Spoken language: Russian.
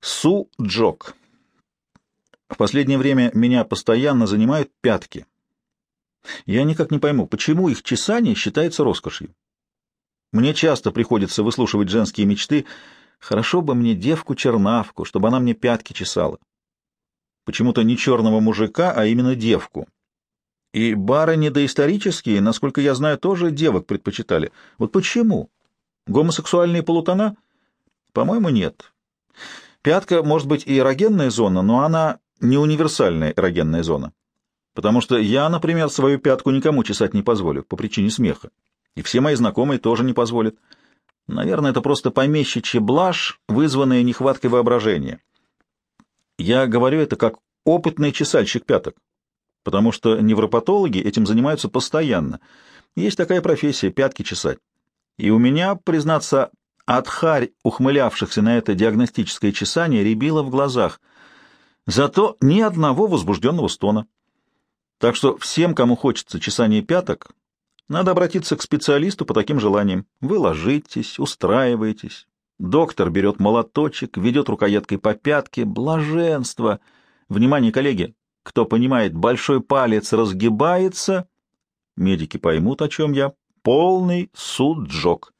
Су-джок. В последнее время меня постоянно занимают пятки. Я никак не пойму, почему их чесание считается роскошью. Мне часто приходится выслушивать женские мечты. Хорошо бы мне девку-чернавку, чтобы она мне пятки чесала. Почему-то не черного мужика, а именно девку. И барыни доисторические, насколько я знаю, тоже девок предпочитали. Вот почему? Гомосексуальные полутона? По-моему, нет. Пятка может быть и эрогенная зона, но она не универсальная эрогенная зона. Потому что я, например, свою пятку никому чесать не позволю по причине смеха. И все мои знакомые тоже не позволят. Наверное, это просто помещичья блажь, вызванная нехваткой воображения. Я говорю это как опытный чесальщик пяток, потому что невропатологи этим занимаются постоянно. Есть такая профессия — пятки чесать. И у меня, признаться, отхарь ухмылявшихся на это диагностическое чесание рябило в глазах. Зато ни одного возбужденного стона. Так что всем, кому хочется чесание пяток, надо обратиться к специалисту по таким желаниям. Вы ложитесь, устраиваетесь. Доктор берет молоточек, ведет рукояткой по пятке. Блаженство! Внимание, коллеги! Кто понимает, большой палец разгибается. Медики поймут, о чем я. Полный суджок.